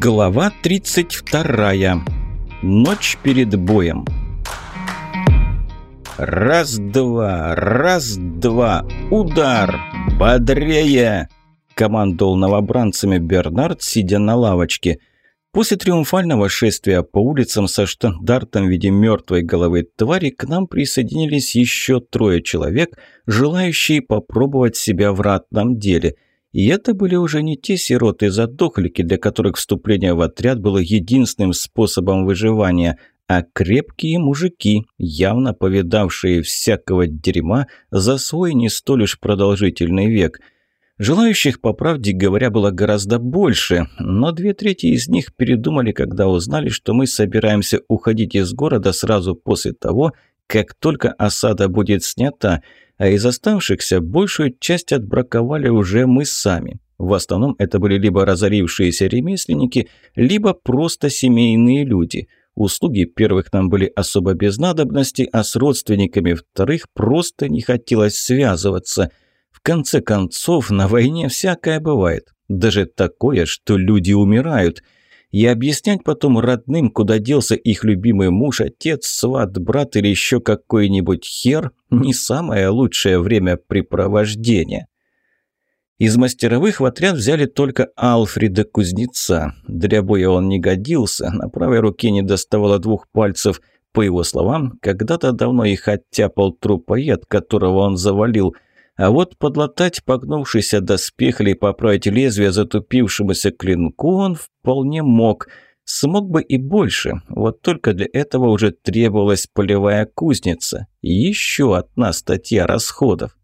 Глава 32. Ночь перед боем. «Раз-два, раз-два, удар! Бодрее!» командовал новобранцами Бернард, сидя на лавочке. После триумфального шествия по улицам со штандартом в виде мертвой головы твари к нам присоединились еще трое человек, желающие попробовать себя в ратном деле – и это были уже не те сироты-задохлики, для которых вступление в отряд было единственным способом выживания, а крепкие мужики, явно повидавшие всякого дерьма за свой не столь уж продолжительный век. Желающих, по правде говоря, было гораздо больше, но две трети из них передумали, когда узнали, что мы собираемся уходить из города сразу после того, как только осада будет снята – а из оставшихся большую часть отбраковали уже мы сами. В основном это были либо разорившиеся ремесленники, либо просто семейные люди. Услуги первых нам были особо без надобности, а с родственниками вторых просто не хотелось связываться. В конце концов, на войне всякое бывает. Даже такое, что люди умирают – и объяснять потом родным, куда делся их любимый муж, отец, сват, брат или еще какой-нибудь хер, не самое лучшее времяпрепровождение. Из мастеровых в отряд взяли только Алфреда Кузнеца. Для боя он не годился, на правой руке не доставало двух пальцев. По его словам, когда-то давно их оттяпал трупоед, которого он завалил – а вот подлатать погнувшийся доспех или поправить лезвие затупившемуся клинку он вполне мог. Смог бы и больше, вот только для этого уже требовалась полевая кузница. Еще одна статья расходов.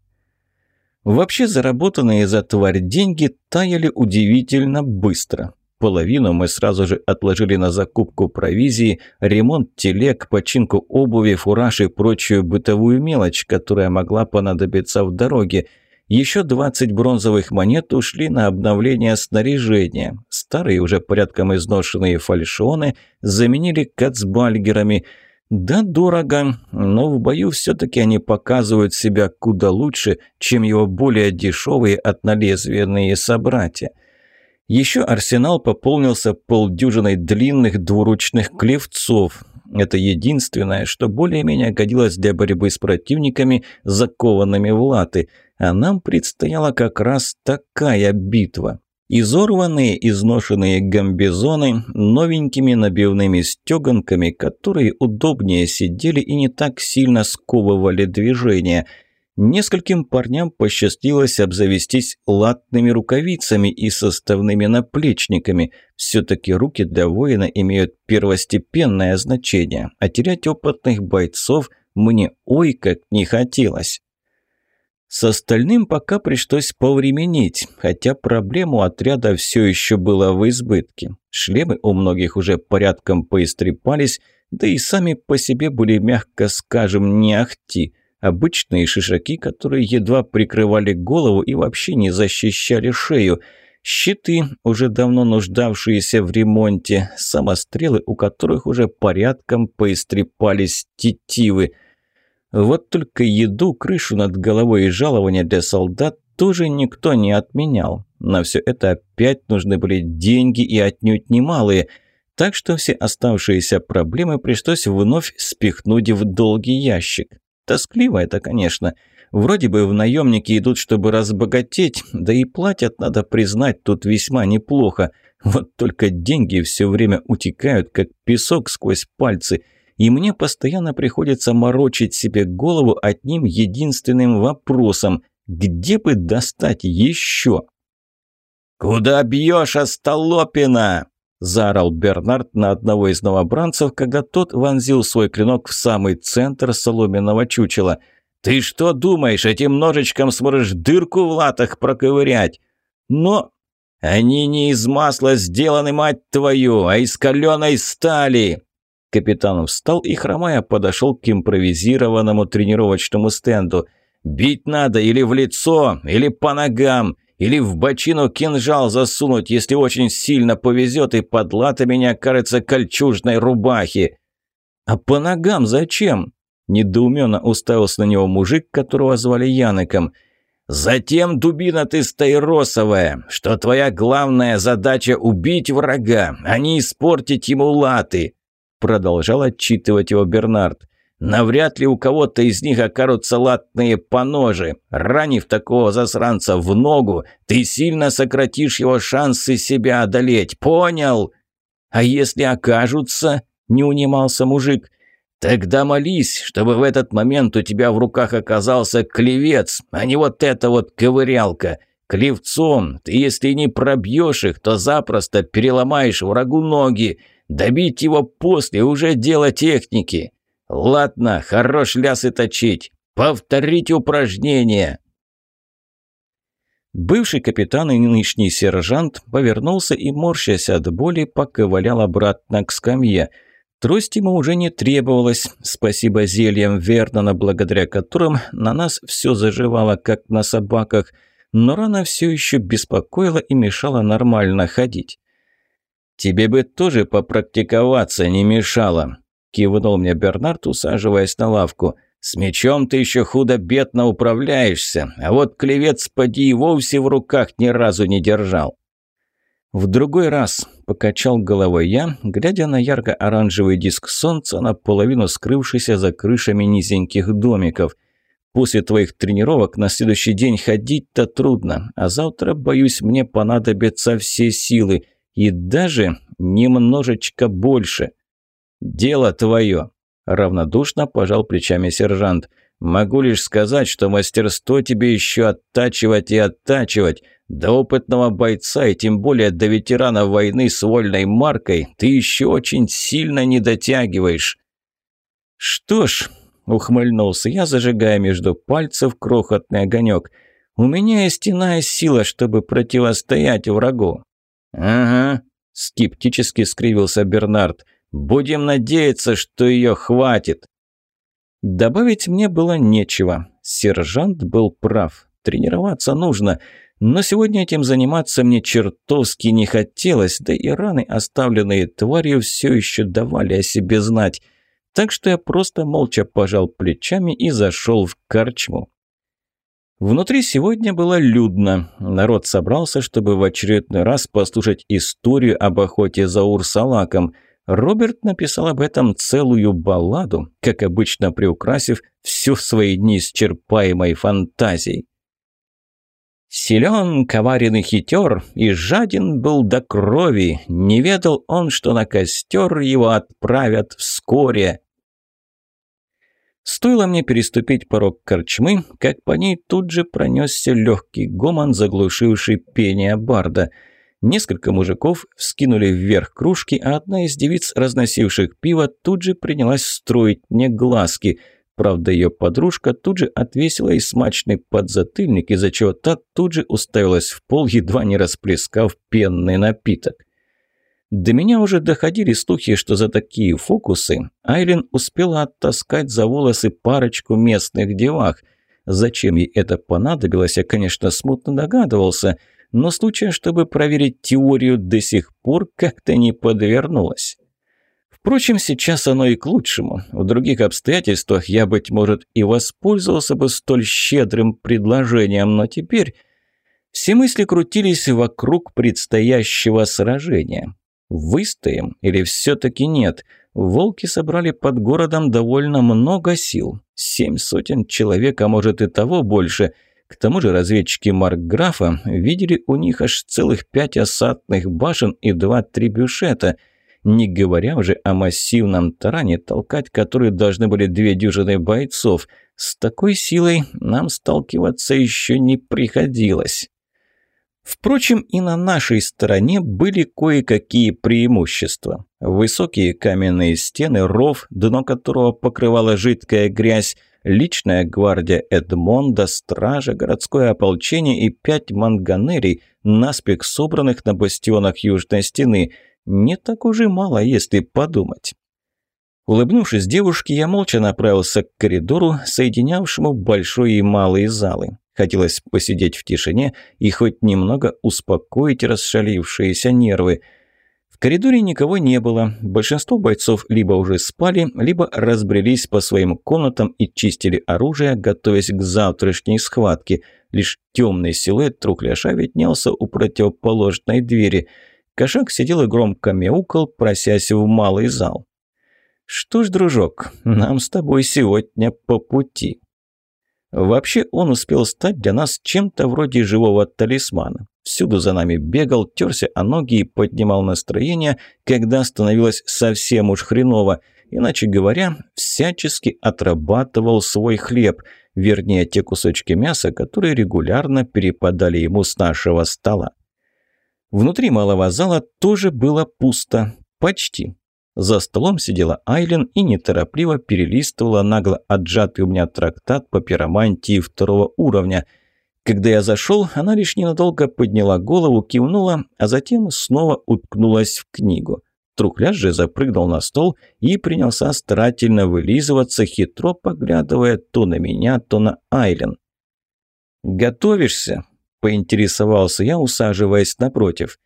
Вообще заработанные за тварь деньги таяли удивительно быстро. Половину мы сразу же отложили на закупку провизии, ремонт телег, починку обуви, фураж и прочую бытовую мелочь, которая могла понадобиться в дороге. Еще 20 бронзовых монет ушли на обновление снаряжения. Старые, уже порядком изношенные фальшоны заменили кацбальгерами. Да, дорого, но в бою все-таки они показывают себя куда лучше, чем его более дешевые однолезвенные собратья. Еще арсенал пополнился полдюжиной длинных двуручных клевцов. Это единственное, что более-менее годилось для борьбы с противниками, закованными в латы. А нам предстояла как раз такая битва. Изорванные, изношенные гамбизоны, новенькими набивными стеганками, которые удобнее сидели и не так сильно сковывали движение – Нескольким парням посчастливилось обзавестись латными рукавицами и составными наплечниками. Все-таки руки для воина имеют первостепенное значение, а терять опытных бойцов мне ой как не хотелось. С остальным пока пришлось повременить, хотя проблему отряда все еще было в избытке. Шлемы у многих уже порядком поистрепались, да и сами по себе были, мягко скажем, не ахти – Обычные шишаки, которые едва прикрывали голову и вообще не защищали шею. Щиты, уже давно нуждавшиеся в ремонте. Самострелы, у которых уже порядком поистрепались тетивы. Вот только еду, крышу над головой и жалования для солдат тоже никто не отменял. На все это опять нужны были деньги и отнюдь немалые – так что все оставшиеся проблемы пришлось вновь спихнуть в долгий ящик. Тоскливо это, конечно. Вроде бы в наемники идут, чтобы разбогатеть, да и платят, надо признать, тут весьма неплохо. Вот только деньги все время утекают, как песок сквозь пальцы, и мне постоянно приходится морочить себе голову одним единственным вопросом – где бы достать еще? «Куда бьешь, остолопина?» – заорал Бернард на одного из новобранцев, когда тот вонзил свой клинок в самый центр соломенного чучела. «Ты что думаешь, этим ножичком сможешь дырку в латах проковырять?» «Но...» «Они не из масла сделаны, мать твою, а из каленой стали!» Капитан встал и, хромая, подошел к импровизированному тренировочному стенду. «Бить надо или в лицо, или по ногам. Или в бочину кинжал засунуть, если очень сильно повезет, и подлата меня кажется кольчужной рубахи. А по ногам зачем? Недоуменно уставился на него мужик, которого звали Яныком. Затем, дубина ты стаиросовая, что твоя главная задача убить врага, а не испортить ему латы. Продолжал отчитывать его Бернард. Навряд ли у кого-то из них окажутся латные поножи. Ранив такого засранца в ногу, ты сильно сократишь его шансы себя одолеть. Понял? А если окажутся? Не унимался мужик. Тогда молись, чтобы в этот момент у тебя в руках оказался клевец, а не вот эта вот ковырялка. Клевцом ты, если не пробьешь их, то запросто переломаешь врагу ноги. Добить его после уже дело техники. Ладно, хорош лясы точить. Повторить упражнение. Бывший капитан и нынешний сержант повернулся и, морщась от боли, поковылял обратно к скамье – Трость ему уже не требовалось, спасибо зельям Вернона, благодаря которым на нас все заживало, как на собаках, но рана все еще беспокоила и мешала нормально ходить. «Тебе бы тоже попрактиковаться не мешало», – кивнул мне Бернард, усаживаясь на лавку. «С мечом ты еще худо-бедно управляешься, а вот клевец поди и вовсе в руках ни разу не держал». «В другой раз», – покачал головой я, глядя на ярко-оранжевый диск солнца, наполовину скрывшийся за крышами низеньких домиков. «После твоих тренировок на следующий день ходить-то трудно, а завтра, боюсь, мне понадобятся все силы, и даже немножечко больше». «Дело твое», – равнодушно пожал плечами сержант. «Могу лишь сказать, что мастерство тебе еще оттачивать и оттачивать». До опытного бойца и тем более до ветерана войны с вольной маркой ты еще очень сильно не дотягиваешь». «Что ж», — ухмыльнулся я, зажигая между пальцев крохотный огонек, «у меня есть иная сила, чтобы противостоять врагу». «Ага», — скептически скривился Бернард, «будем надеяться, что ее хватит». Добавить мне было нечего. Сержант был прав. Тренироваться нужно — но сегодня этим заниматься мне чертовски не хотелось, да и раны, оставленные тварью, все еще давали о себе знать. Так что я просто молча пожал плечами и зашел в корчму. Внутри сегодня было людно. Народ собрался, чтобы в очередной раз послушать историю об охоте за Урсалаком. Роберт написал об этом целую балладу, как обычно приукрасив всю свои неисчерпаемой фантазией. Силен, коварен и хитер, и жаден был до крови, не ведал он, что на костер его отправят вскоре. Стоило мне переступить порог корчмы, как по ней тут же пронесся легкий гомон, заглушивший пение барда. Несколько мужиков вскинули вверх кружки, а одна из девиц, разносивших пиво, тут же принялась строить мне глазки – Правда, ее подружка тут же отвесила и смачный подзатыльник, из-за чего та тут же уставилась в пол, едва не расплескав пенный напиток. До меня уже доходили слухи, что за такие фокусы Айлин успела оттаскать за волосы парочку местных девах. Зачем ей это понадобилось, я, конечно, смутно догадывался, но случая, чтобы проверить теорию, до сих пор как-то не подвернулось. Впрочем, сейчас оно и к лучшему. В других обстоятельствах я, быть может, и воспользовался бы столь щедрым предложением, но теперь все мысли крутились вокруг предстоящего сражения. Выстоим или все-таки нет? Волки собрали под городом довольно много сил. Семь сотен человек, а может и того больше. К тому же разведчики Маркграфа видели у них аж целых пять осадных башен и два трибюшета – не говоря уже о массивном таране, толкать который должны были две дюжины бойцов. С такой силой нам сталкиваться еще не приходилось. Впрочем, и на нашей стороне были кое-какие преимущества. Высокие каменные стены, ров, дно которого покрывала жидкая грязь, личная гвардия Эдмонда, стража, городское ополчение и пять манганерий, наспех собранных на бастионах Южной стены – не так уж и мало, если подумать. Улыбнувшись девушке, я молча направился к коридору, соединявшему большой и малые залы. Хотелось посидеть в тишине и хоть немного успокоить расшалившиеся нервы. В коридоре никого не было. Большинство бойцов либо уже спали, либо разбрелись по своим комнатам и чистили оружие, готовясь к завтрашней схватке. Лишь темный силуэт трухляша виднелся у противоположной двери. Кошак сидел и громко мяукал, просясь в малый зал. «Что ж, дружок, нам с тобой сегодня по пути». Вообще он успел стать для нас чем-то вроде живого талисмана. Всюду за нами бегал, терся о ноги и поднимал настроение, когда становилось совсем уж хреново. Иначе говоря, всячески отрабатывал свой хлеб, вернее, те кусочки мяса, которые регулярно перепадали ему с нашего стола. Внутри малого зала тоже было пусто. Почти. За столом сидела Айлен и неторопливо перелистывала нагло отжатый у меня трактат по пиромантии второго уровня – когда я зашел, она лишь ненадолго подняла голову, кивнула, а затем снова уткнулась в книгу. Трухляж же запрыгнул на стол и принялся старательно вылизываться, хитро поглядывая то на меня, то на Айлен. «Готовишься?» – поинтересовался я, усаживаясь напротив.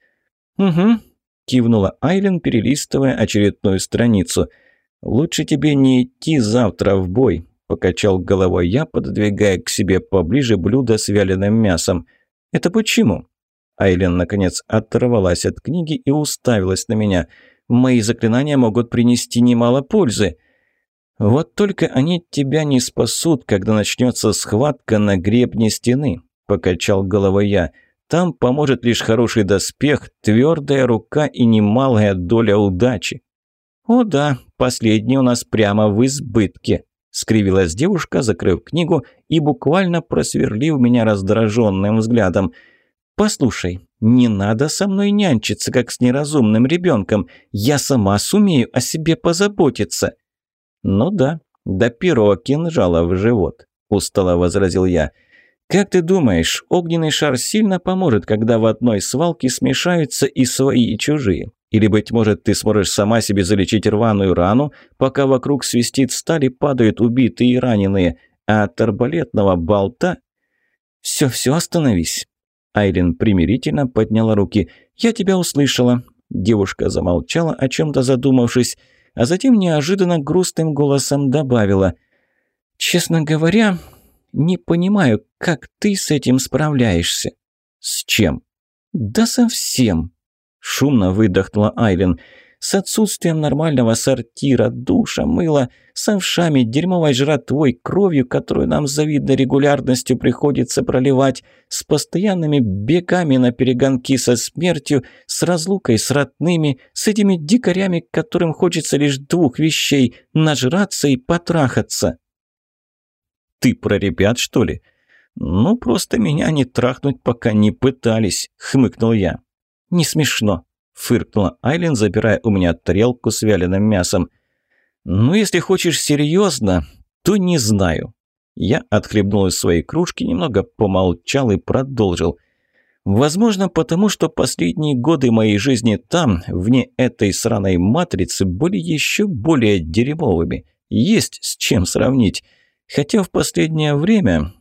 «Угу», – кивнула Айлен, перелистывая очередную страницу. «Лучше тебе не идти завтра в бой. Покачал головой я, пододвигая к себе поближе блюдо с вяленым мясом. «Это почему?» Айлен, наконец, оторвалась от книги и уставилась на меня. «Мои заклинания могут принести немало пользы». «Вот только они тебя не спасут, когда начнется схватка на гребне стены», – покачал головой я. «Там поможет лишь хороший доспех, твердая рука и немалая доля удачи». «О да, последний у нас прямо в избытке», – скривилась девушка, закрыв книгу и буквально просверлив меня раздраженным взглядом. «Послушай, не надо со мной нянчиться, как с неразумным ребенком. Я сама сумею о себе позаботиться». «Ну да, до первого кинжала в живот», – устало возразил я. «Как ты думаешь, огненный шар сильно поможет, когда в одной свалке смешаются и свои, и чужие? Или, быть может, ты сможешь сама себе залечить рваную рану, пока вокруг свистит сталь и падают убитые и раненые, а от арбалетного болта... «Все-все, остановись!» Айлин примирительно подняла руки. «Я тебя услышала». Девушка замолчала, о чем-то задумавшись, а затем неожиданно грустным голосом добавила. «Честно говоря, не понимаю, как ты с этим справляешься». «С чем?» «Да совсем», Шумно выдохнула Айлен. С отсутствием нормального сортира, душа, мыла, с овшами, дерьмовой жратвой, кровью, которую нам с завидной регулярностью приходится проливать, с постоянными бегами на перегонки со смертью, с разлукой с родными, с этими дикарями, которым хочется лишь двух вещей – нажраться и потрахаться. «Ты про ребят, что ли?» «Ну, просто меня не трахнуть пока не пытались», – хмыкнул я. «Не смешно», – фыркнула Айлен, забирая у меня тарелку с вяленым мясом. «Ну, если хочешь серьезно, то не знаю». Я отхлебнул из своей кружки, немного помолчал и продолжил. «Возможно, потому что последние годы моей жизни там, вне этой сраной матрицы, были еще более дерьмовыми. Есть с чем сравнить. Хотя в последнее время...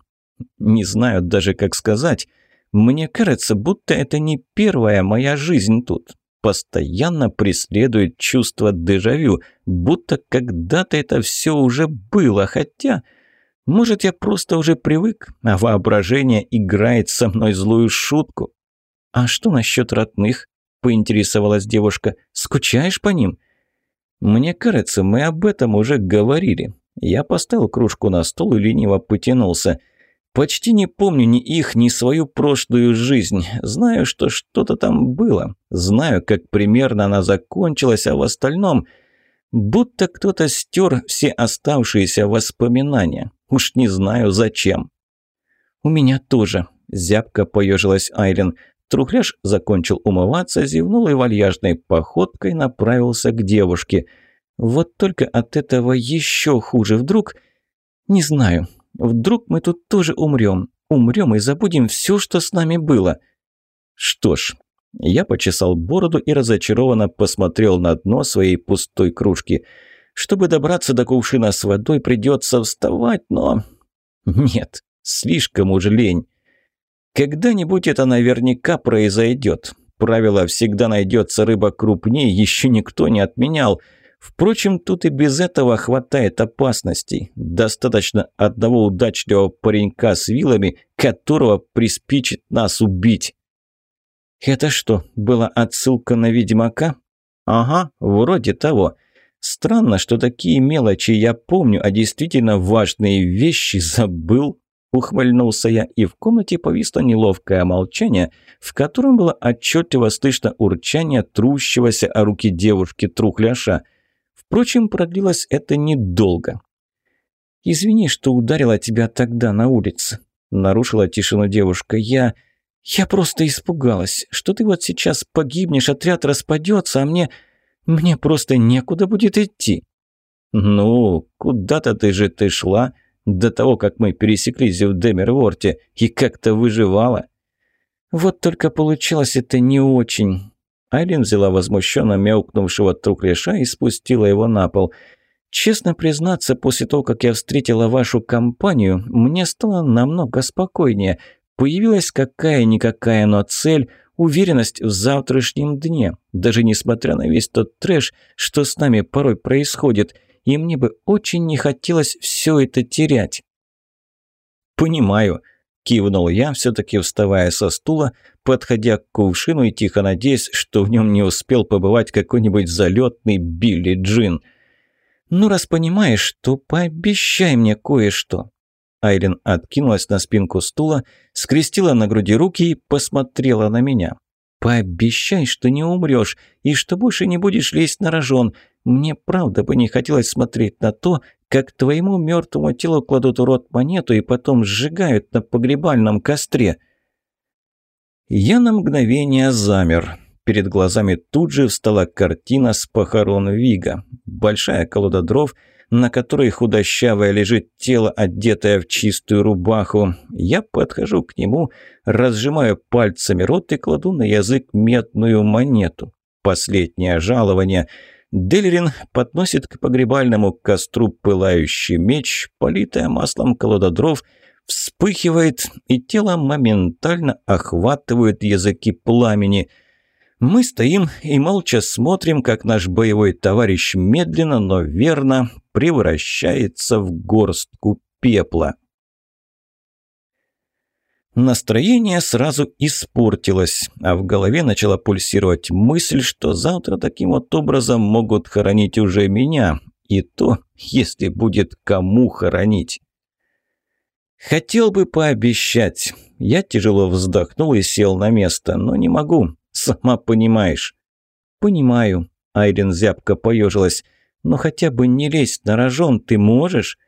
Не знаю даже, как сказать. Мне кажется, будто это не первая моя жизнь тут. Постоянно преследует чувство дежавю, будто когда-то это все уже было, хотя... Может, я просто уже привык, а воображение играет со мной злую шутку. «А что насчет родных?» – поинтересовалась девушка. «Скучаешь по ним?» «Мне кажется, мы об этом уже говорили». Я поставил кружку на стол и лениво потянулся – Почти не помню ни их, ни свою прошлую жизнь. Знаю, что что-то там было. Знаю, как примерно она закончилась, а в остальном... Будто кто-то стер все оставшиеся воспоминания. Уж не знаю, зачем. «У меня тоже», – зябко поежилась Айлен. Трухляш закончил умываться, зевнул и вальяжной походкой направился к девушке. «Вот только от этого еще хуже. Вдруг...» «Не знаю. Вдруг мы тут тоже умрем. Умрем и забудем все, что с нами было. Что ж, я почесал бороду и разочарованно посмотрел на дно своей пустой кружки. Чтобы добраться до кувшина с водой, придется вставать, но... Нет, слишком уж лень. Когда-нибудь это наверняка произойдет. Правило «всегда найдется рыба крупнее» еще никто не отменял. Впрочем, тут и без этого хватает опасностей. Достаточно одного удачливого паренька с вилами, которого приспичит нас убить. «Это что, была отсылка на Ведьмака?» «Ага, вроде того. Странно, что такие мелочи я помню, а действительно важные вещи забыл». Ухмыльнулся я, и в комнате повисло неловкое молчание, в котором было отчетливо слышно урчание трущегося о руки девушки-трухляша. Впрочем, продлилось это недолго. «Извини, что ударила тебя тогда на улице», – нарушила тишину девушка. «Я... я просто испугалась, что ты вот сейчас погибнешь, отряд распадется, а мне... мне просто некуда будет идти». «Ну, куда-то ты же ты шла», – до того, как мы пересеклись в Демерворте, и как-то выживала. Вот только получилось это не очень. Айлин взяла возмущенно мяукнувшего трухляша и спустила его на пол. Честно признаться, после того, как я встретила вашу компанию, мне стало намного спокойнее. Появилась какая-никакая, но цель, уверенность в завтрашнем дне. Даже несмотря на весь тот трэш, что с нами порой происходит – и мне бы очень не хотелось все это терять. «Понимаю», – кивнул я, все-таки вставая со стула, подходя к кувшину и тихо надеясь, что в нем не успел побывать какой-нибудь залетный Билли Джин. «Ну, раз понимаешь, то пообещай мне кое-что». Айлин откинулась на спинку стула, скрестила на груди руки и посмотрела на меня. «Пообещай, что не умрешь и что больше не будешь лезть на рожон. Мне правда бы не хотелось смотреть на то, как твоему мертвому телу кладут в рот монету и потом сжигают на погребальном костре». Я на мгновение замер. Перед глазами тут же встала картина с похорон Вига. Большая колода дров – на которой худощавое лежит тело, одетое в чистую рубаху. Я подхожу к нему, разжимаю пальцами рот и кладу на язык медную монету. Последнее жалование. Делерин подносит к погребальному костру пылающий меч, политая маслом колода дров, вспыхивает, и тело моментально охватывают языки пламени – мы стоим и молча смотрим, как наш боевой товарищ медленно, но верно превращается в горстку пепла. Настроение сразу испортилось, а в голове начала пульсировать мысль, что завтра таким вот образом могут хоронить уже меня, и то, если будет кому хоронить. Хотел бы пообещать. Я тяжело вздохнул и сел на место, но не могу. Сама понимаешь». «Понимаю», – Айрин зябко поежилась. «Но хотя бы не лезть на рожон ты можешь?»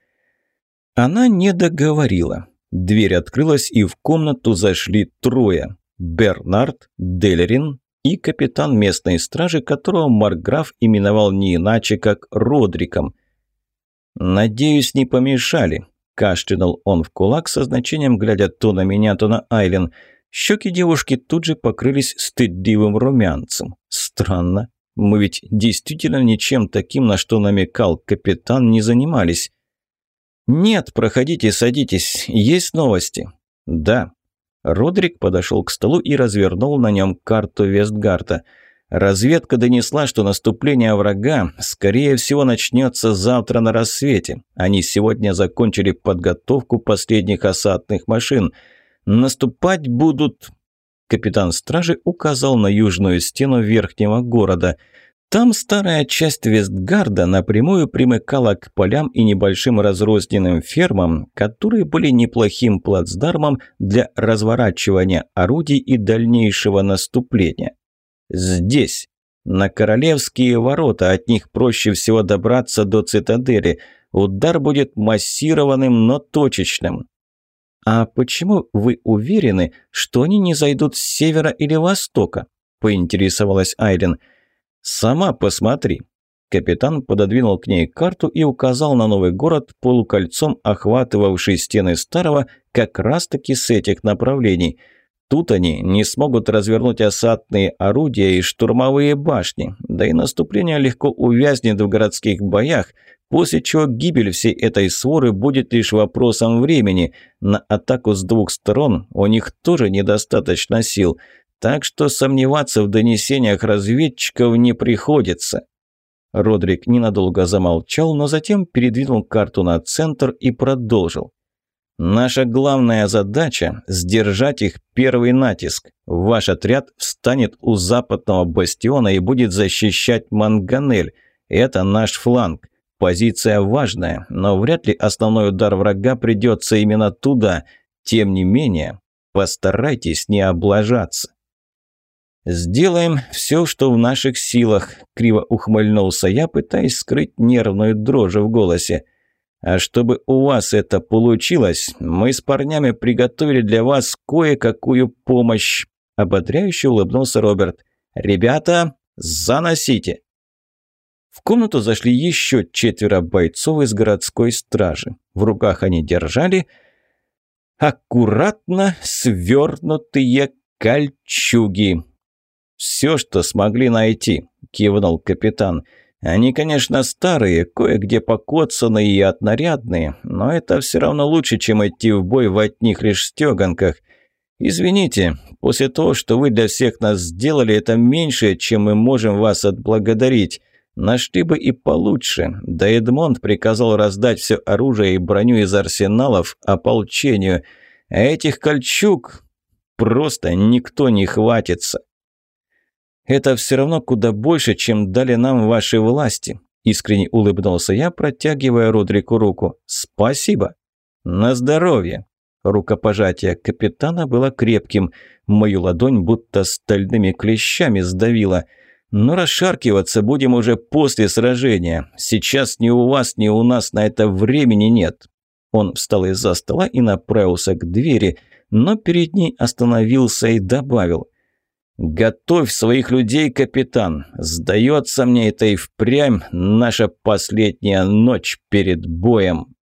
Она не договорила. Дверь открылась, и в комнату зашли трое. Бернард, Делерин и капитан местной стражи, которого Марграф именовал не иначе, как Родриком. «Надеюсь, не помешали», – кашлянул он в кулак со значением, глядя то на меня, то на Айлен – Щеки девушки тут же покрылись стыдливым румянцем. Странно. Мы ведь действительно ничем таким, на что намекал капитан, не занимались. «Нет, проходите, садитесь. Есть новости?» «Да». Родрик подошел к столу и развернул на нем карту Вестгарта. Разведка донесла, что наступление врага, скорее всего, начнется завтра на рассвете. Они сегодня закончили подготовку последних осадных машин – Наступать будут...» Капитан стражи указал на южную стену верхнего города. Там старая часть Вестгарда напрямую примыкала к полям и небольшим разрозненным фермам, которые были неплохим плацдармом для разворачивания орудий и дальнейшего наступления. Здесь, на Королевские ворота, от них проще всего добраться до цитадели. Удар будет массированным, но точечным. «А почему вы уверены, что они не зайдут с севера или востока?» – поинтересовалась Айден. «Сама посмотри». Капитан пододвинул к ней карту и указал на новый город, полукольцом охватывавший стены старого, как раз-таки с этих направлений. Тут они не смогут развернуть осадные орудия и штурмовые башни, да и наступление легко увязнет в городских боях, После чего гибель всей этой своры будет лишь вопросом времени. На атаку с двух сторон у них тоже недостаточно сил. Так что сомневаться в донесениях разведчиков не приходится». Родрик ненадолго замолчал, но затем передвинул карту на центр и продолжил. «Наша главная задача – сдержать их первый натиск. Ваш отряд встанет у западного бастиона и будет защищать Манганель. Это наш фланг. Позиция важная, но вряд ли основной удар врага придется именно туда. Тем не менее, постарайтесь не облажаться». «Сделаем все, что в наших силах», – криво ухмыльнулся я, пытаясь скрыть нервную дрожь в голосе. «А чтобы у вас это получилось, мы с парнями приготовили для вас кое-какую помощь», – ободряюще улыбнулся Роберт. «Ребята, заносите!» В комнату зашли еще четверо бойцов из городской стражи. В руках они держали аккуратно свернутые кольчуги. «Все, что смогли найти», – кивнул капитан. «Они, конечно, старые, кое-где покоцанные и отнарядные, но это все равно лучше, чем идти в бой в одних лишь стеганках. Извините, после того, что вы для всех нас сделали, это меньше, чем мы можем вас отблагодарить. Нашли бы и получше. Да Эдмонд приказал раздать все оружие и броню из арсеналов ополчению. А этих кольчуг просто никто не хватится». Это все равно куда больше, чем дали нам ваши власти», – искренне улыбнулся я, протягивая Родрику руку. «Спасибо». «На здоровье». Рукопожатие капитана было крепким. Мою ладонь будто стальными клещами сдавило. Но расшаркиваться будем уже после сражения. Сейчас ни у вас, ни у нас на это времени нет. Он встал из-за стола и направился к двери, но перед ней остановился и добавил. «Готовь своих людей, капитан. Сдается мне это и впрямь наша последняя ночь перед боем».